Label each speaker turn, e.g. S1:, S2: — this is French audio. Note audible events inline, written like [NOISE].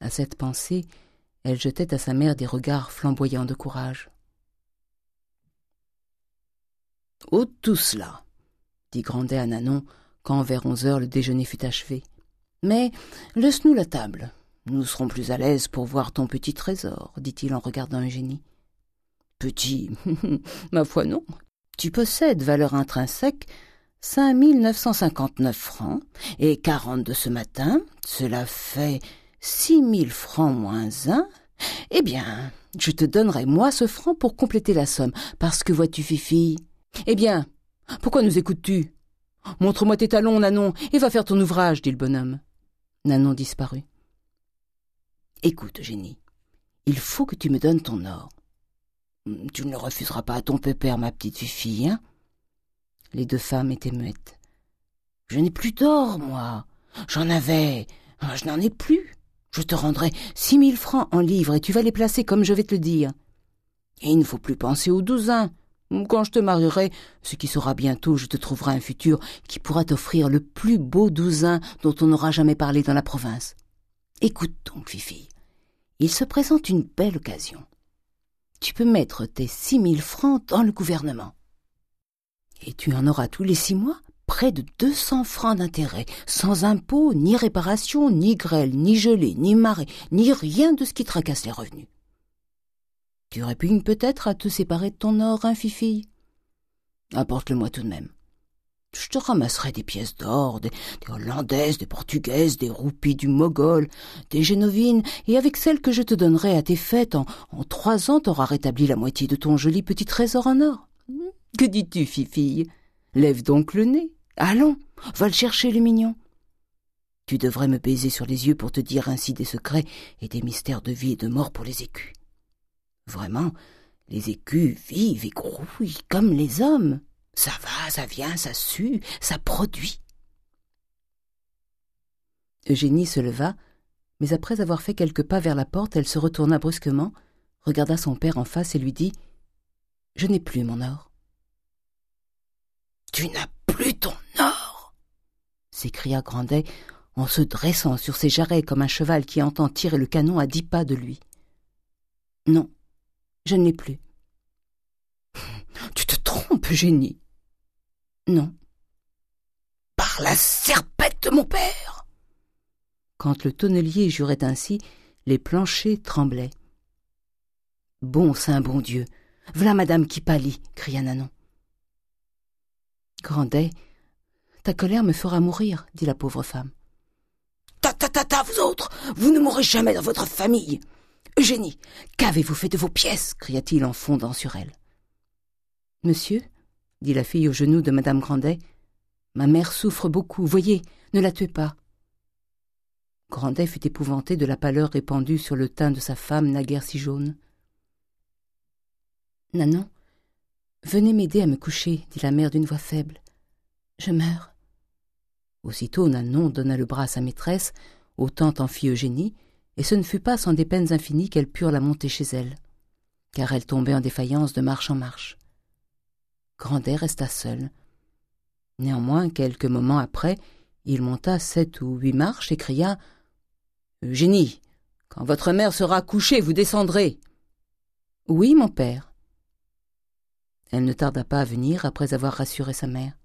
S1: À cette pensée, elle jetait à sa mère des regards flamboyants de courage.
S2: « Oh, tout cela !» dit Grandet à Nanon, quand vers onze heures le déjeuner fut achevé. « Mais laisse-nous la table. Nous serons plus à l'aise pour voir ton petit trésor, dit-il en regardant Eugénie. Petit, [LAUGHS] ma foi non. Tu possèdes valeur intrinsèque cinq mille neuf cent cinquante-neuf francs et quarante de ce matin, cela fait six mille francs moins un. Eh bien, je te donnerai moi ce franc pour compléter la somme, parce que vois-tu, Fifi. Eh bien, pourquoi nous écoutes-tu? Montre-moi tes talons, Nanon, et va faire ton ouvrage, dit le bonhomme. Nanon disparut. Écoute, Génie, il faut que tu me donnes ton or. Tu ne le refuseras pas à ton pépère, ma petite fille, hein? Les deux femmes étaient muettes. Je n'ai plus d'or, moi. J'en avais. Je n'en ai plus. Je te rendrai six mille francs en livres et tu vas les placer comme je vais te le dire. Et il ne faut plus penser aux douzains. Quand je te marierai, ce qui sera bientôt, je te trouverai un futur qui pourra t'offrir le plus beau douzain dont on n'aura jamais parlé dans la province. Écoute donc, Fifi, il se présente une belle occasion. Tu peux mettre tes six mille francs dans le gouvernement. Et tu en auras tous les six mois? Près de deux cents francs d'intérêt, sans impôts, ni réparation, ni grêle, ni gelée, ni marée, ni rien de ce qui tracasse les revenus. Tu répugnes peut-être à te séparer de ton or, hein, Fifi? Apporte-le-moi tout de même. Je te ramasserai des pièces d'or, des, hollandaises, des portugaises, des roupies du mogol, des génovines, et avec celles que je te donnerai à tes fêtes, en, en trois ans t'auras rétabli la moitié de ton joli petit trésor en or. Que dis-tu, fifille Lève donc le nez. Allons, va le chercher, le mignon. Tu devrais me baiser sur les yeux pour te dire ainsi des secrets et des mystères de vie et de mort pour les écus. Vraiment, les écus vivent et grouillent comme les hommes. Ça va, ça vient, ça sue, ça produit.
S1: Eugénie se leva, mais après avoir fait quelques pas vers la porte, elle se retourna brusquement, regarda son père en face et lui dit Je n'ai plus mon or.
S2: Tu n'as plus ton s'écria Grandet en se dressant sur ses jarrets comme un cheval qui entend tirer le canon à dix pas de lui.
S1: Non, je ne l'ai plus.
S2: Tu te trompes, génie.
S1: Non.
S2: Par la serpette de mon père
S1: Quand le tonnelier jurait ainsi, les planchers tremblaient. Bon saint bon Dieu V'là madame qui pâlit cria Nanon. Grandet, ta colère me fera mourir, dit la pauvre femme.
S2: Ta ta ta ta, vous autres Vous ne mourrez jamais dans votre famille Eugénie, qu'avez-vous fait de vos pièces? cria-t-il en fondant sur elle.
S1: Monsieur, dit la fille au genou de madame Grandet, ma mère souffre beaucoup, voyez, ne la tuez pas. Grandet fut épouvanté de la pâleur répandue sur le teint de sa femme naguère si jaune. Nanon, venez m'aider à me coucher, dit la mère d'une voix faible. Je meurs. Aussitôt Nanon donna le bras à sa maîtresse, autant en fit Eugénie, et ce ne fut pas sans des peines infinies qu'elles purent la monter chez elle, car elle tombait en défaillance de marche en marche. Grandet resta seul. Néanmoins, quelques moments après, il monta sept ou huit marches et cria «
S2: Eugénie, quand votre mère sera couchée, vous descendrez. »«
S1: Oui, mon père. » Elle ne tarda pas à venir après avoir rassuré sa mère.